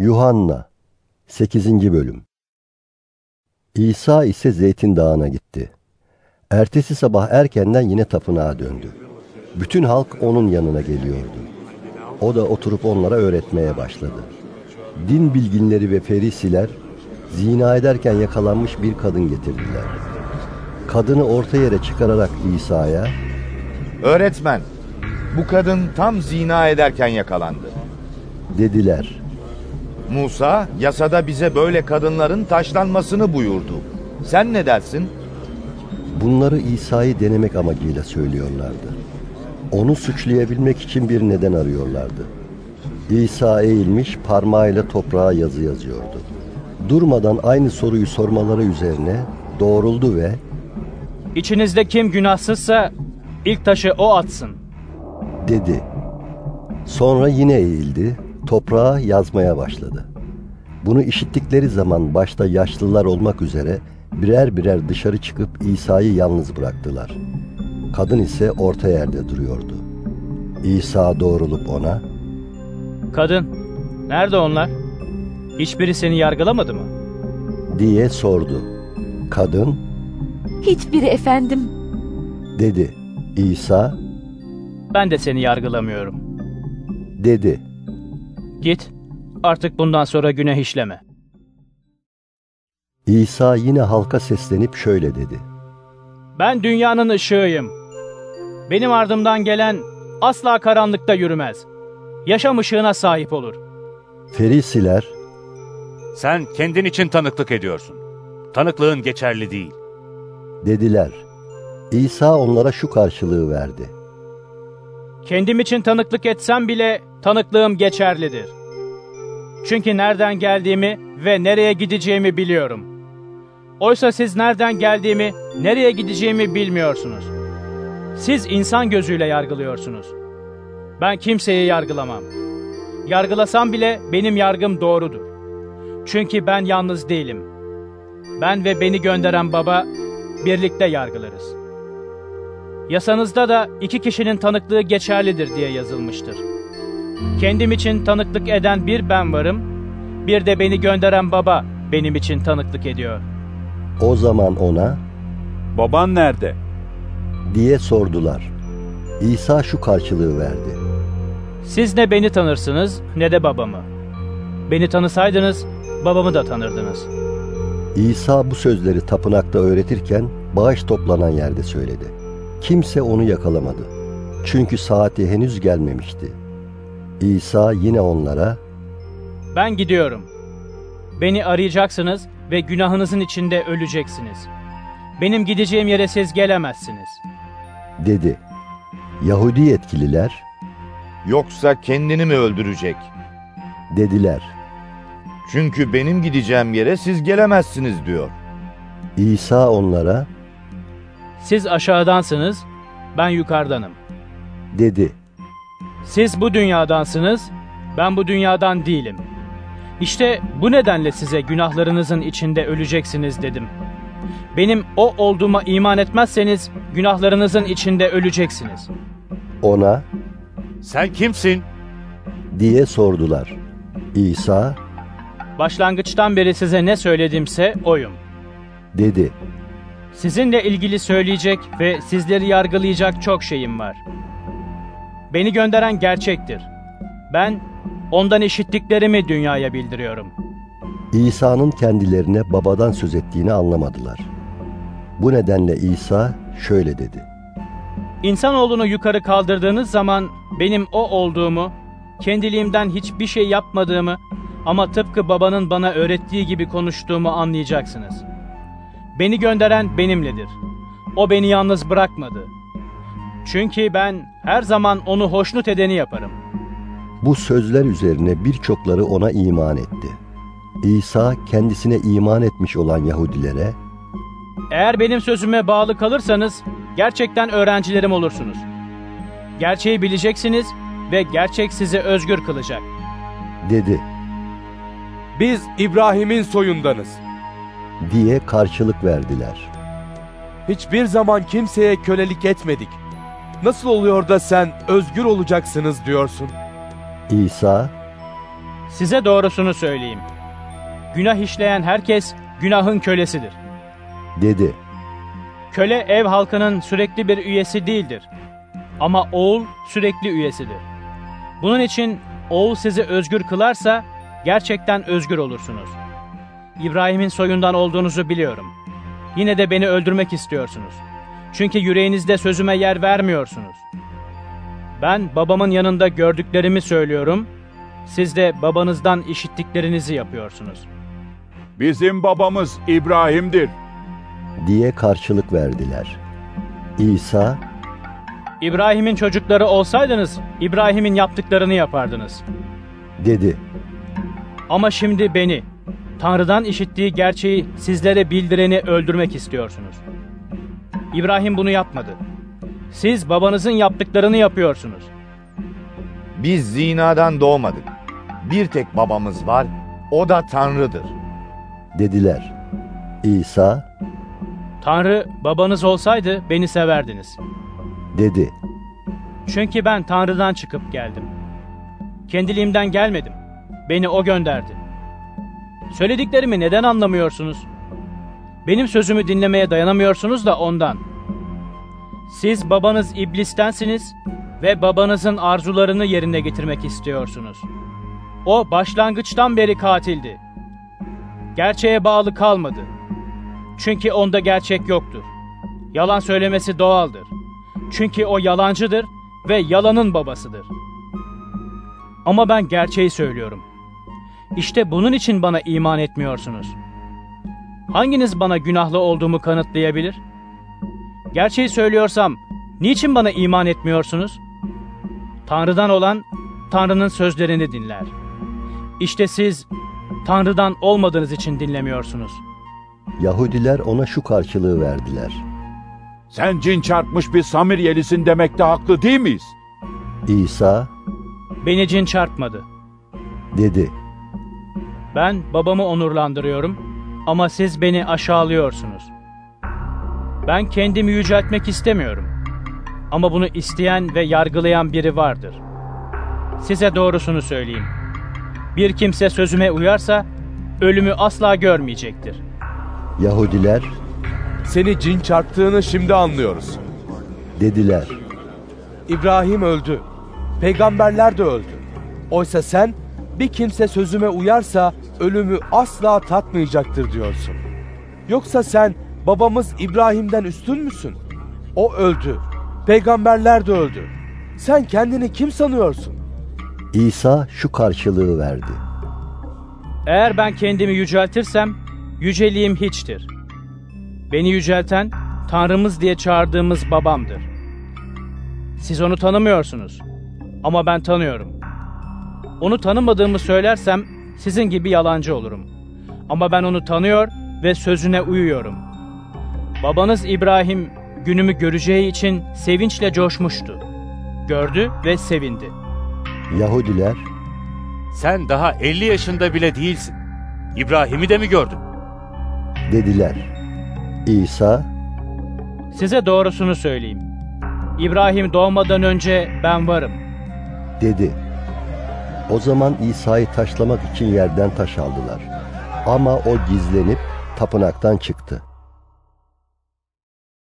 Yuhanna 8. Bölüm İsa ise Zeytin Dağı'na gitti. Ertesi sabah erkenden yine tapınağa döndü. Bütün halk onun yanına geliyordu. O da oturup onlara öğretmeye başladı. Din bilginleri ve ferisiler zina ederken yakalanmış bir kadın getirdiler. Kadını orta yere çıkararak İsa'ya Öğretmen, bu kadın tam zina ederken yakalandı. dediler. Musa yasada bize böyle kadınların taşlanmasını buyurdu. Sen ne dersin? Bunları İsa'yı denemek amacıyla söylüyorlardı. Onu suçlayabilmek için bir neden arıyorlardı. İsa eğilmiş parmağıyla toprağa yazı yazıyordu. Durmadan aynı soruyu sormaları üzerine doğruldu ve İçinizde kim günahsızsa ilk taşı o atsın. dedi. Sonra yine eğildi, toprağa yazmaya başladı. Bunu işittikleri zaman başta yaşlılar olmak üzere birer birer dışarı çıkıp İsa'yı yalnız bıraktılar. Kadın ise orta yerde duruyordu. İsa doğrulup ona, Kadın, nerede onlar? Hiçbiri seni yargılamadı mı? diye sordu. Kadın, Hiçbiri efendim. dedi. İsa, Ben de seni yargılamıyorum. dedi. Git, artık bundan sonra günah işleme. İsa yine halka seslenip şöyle dedi. Ben dünyanın ışığıyım. Benim ardımdan gelen asla karanlıkta yürümez. Yaşam ışığına sahip olur. Ferisiler, Sen kendin için tanıklık ediyorsun. Tanıklığın geçerli değil. dediler. İsa onlara şu karşılığı verdi. Kendim için tanıklık etsem bile tanıklığım geçerlidir. Çünkü nereden geldiğimi ve nereye gideceğimi biliyorum. Oysa siz nereden geldiğimi, nereye gideceğimi bilmiyorsunuz. Siz insan gözüyle yargılıyorsunuz. Ben kimseyi yargılamam. Yargılasam bile benim yargım doğrudur. Çünkü ben yalnız değilim. Ben ve beni gönderen baba birlikte yargılarız. Yasanızda da iki kişinin tanıklığı geçerlidir diye yazılmıştır. Kendim için tanıklık eden bir ben varım, bir de beni gönderen baba benim için tanıklık ediyor. O zaman ona, Baban nerede? diye sordular. İsa şu karşılığı verdi. Siz ne beni tanırsınız ne de babamı. Beni tanısaydınız babamı da tanırdınız. İsa bu sözleri tapınakta öğretirken bağış toplanan yerde söyledi. Kimse onu yakalamadı. Çünkü saati henüz gelmemişti. İsa yine onlara, Ben gidiyorum. Beni arayacaksınız ve günahınızın içinde öleceksiniz. Benim gideceğim yere siz gelemezsiniz. dedi. Yahudi yetkililer, Yoksa kendini mi öldürecek? dediler. Çünkü benim gideceğim yere siz gelemezsiniz diyor. İsa onlara, Siz aşağıdansınız, ben yukarıdanım. dedi. Siz bu dünyadansınız, ben bu dünyadan değilim. İşte bu nedenle size günahlarınızın içinde öleceksiniz dedim. Benim o olduğuma iman etmezseniz günahlarınızın içinde öleceksiniz. Ona, Sen kimsin? diye sordular. İsa, Başlangıçtan beri size ne söyledimse oyum. dedi. Sizinle ilgili söyleyecek ve sizleri yargılayacak çok şeyim var. Beni gönderen gerçektir. Ben ondan işittiklerimi dünyaya bildiriyorum. İsa'nın kendilerine babadan söz ettiğini anlamadılar. Bu nedenle İsa şöyle dedi. İnsanoğlunu yukarı kaldırdığınız zaman benim o olduğumu, kendiliğimden hiçbir şey yapmadığımı ama tıpkı babanın bana öğrettiği gibi konuştuğumu anlayacaksınız. Beni gönderen benimledir. O beni yalnız bırakmadı. Çünkü ben her zaman onu hoşnut edeni yaparım. Bu sözler üzerine birçokları ona iman etti. İsa kendisine iman etmiş olan Yahudilere Eğer benim sözüme bağlı kalırsanız gerçekten öğrencilerim olursunuz. Gerçeği bileceksiniz ve gerçek sizi özgür kılacak. dedi Biz İbrahim'in soyundanız. Diye karşılık verdiler. Hiçbir zaman kimseye kölelik etmedik. Nasıl oluyor da sen özgür olacaksınız diyorsun? İsa Size doğrusunu söyleyeyim. Günah işleyen herkes günahın kölesidir. Dedi. Köle ev halkının sürekli bir üyesi değildir. Ama oğul sürekli üyesidir. Bunun için oğul sizi özgür kılarsa gerçekten özgür olursunuz. İbrahim'in soyundan olduğunuzu biliyorum. Yine de beni öldürmek istiyorsunuz. Çünkü yüreğinizde sözüme yer vermiyorsunuz. Ben babamın yanında gördüklerimi söylüyorum. Siz de babanızdan işittiklerinizi yapıyorsunuz. Bizim babamız İbrahim'dir. diye karşılık verdiler. İsa, İbrahim'in çocukları olsaydınız İbrahim'in yaptıklarını yapardınız. dedi. Ama şimdi beni, Tanrı'dan işittiği gerçeği sizlere bildireni öldürmek istiyorsunuz. İbrahim bunu yapmadı. Siz babanızın yaptıklarını yapıyorsunuz. Biz zinadan doğmadık. Bir tek babamız var, o da Tanrı'dır. Dediler. İsa, Tanrı babanız olsaydı beni severdiniz. dedi. Çünkü ben Tanrı'dan çıkıp geldim. Kendiliğimden gelmedim. Beni O gönderdi. Söylediklerimi neden anlamıyorsunuz? Benim sözümü dinlemeye dayanamıyorsunuz da ondan. Siz babanız iblistensiniz ve babanızın arzularını yerine getirmek istiyorsunuz. O başlangıçtan beri katildi. Gerçeğe bağlı kalmadı. Çünkü onda gerçek yoktur. Yalan söylemesi doğaldır. Çünkü o yalancıdır ve yalanın babasıdır. Ama ben gerçeği söylüyorum. İşte bunun için bana iman etmiyorsunuz. Hanginiz bana günahlı olduğumu kanıtlayabilir? Gerçeği söylüyorsam niçin bana iman etmiyorsunuz? Tanrı'dan olan Tanrı'nın sözlerini dinler. İşte siz Tanrı'dan olmadığınız için dinlemiyorsunuz. Yahudiler ona şu karşılığı verdiler. Sen cin çarpmış bir Samiryelisin demekte haklı değil miyiz? İsa, Beni cin çarpmadı. dedi. Ben babamı onurlandırıyorum ama siz beni aşağılıyorsunuz. Ben kendimi yüceltmek istemiyorum. Ama bunu isteyen ve yargılayan biri vardır. Size doğrusunu söyleyeyim. Bir kimse sözüme uyarsa ölümü asla görmeyecektir. Yahudiler, Seni cin çarptığını şimdi anlıyoruz. dediler. İbrahim öldü. Peygamberler de öldü. Oysa sen bir kimse sözüme uyarsa ölümü asla tatmayacaktır diyorsun. Yoksa sen babamız İbrahim'den üstün müsün? O öldü. Peygamberler de öldü. Sen kendini kim sanıyorsun? İsa şu karşılığı verdi. Eğer ben kendimi yüceltirsem yüceliğim hiçtir. Beni yücelten Tanrımız diye çağırdığımız babamdır. Siz onu tanımıyorsunuz ama ben tanıyorum. Onu tanımadığımı söylersem sizin gibi yalancı olurum. Ama ben onu tanıyor ve sözüne uyuyorum. Babanız İbrahim günümü göreceği için sevinçle coşmuştu. Gördü ve sevindi. Yahudiler, Sen daha 50 yaşında bile değilsin. İbrahim'i de mi gördün? dediler. İsa, Size doğrusunu söyleyeyim. İbrahim doğmadan önce ben varım. dedi. O zaman İsa'yı taşlamak için yerden taş aldılar. Ama o gizlenip tapınaktan çıktı.